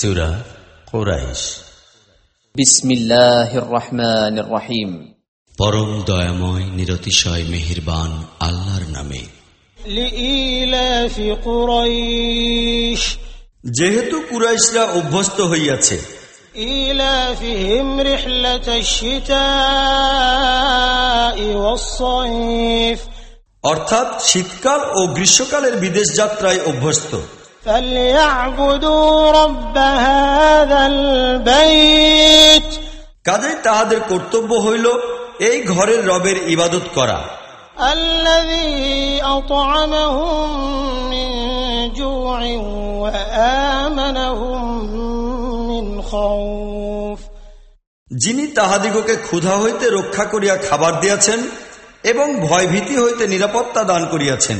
সুরা কোরাইশ। বিসমিল্লাহির রহমানির রহিম। পরম দয়াময় নিরতিশয় মেহেরবান আল্লাহর নামে। যেহেতু কুরাইশরা অভ্যস্ত হইয়াছে। অর্থাৎ শীতকাল ও গ্রীষ্মকালের বিদেশ যাত্রায় অভ্যস্ত। কাজে তাহাদের কর্তব্য হইল এই ঘরের রবের ইবাদত করা। যিনি তাহাদিগকে ক্ষুধা হইতে রক্ষা করিয়া খাবার দিয়াছেন এবং ভয়ভীতি হইতে নিরাপত্তা দান করিয়াছেন।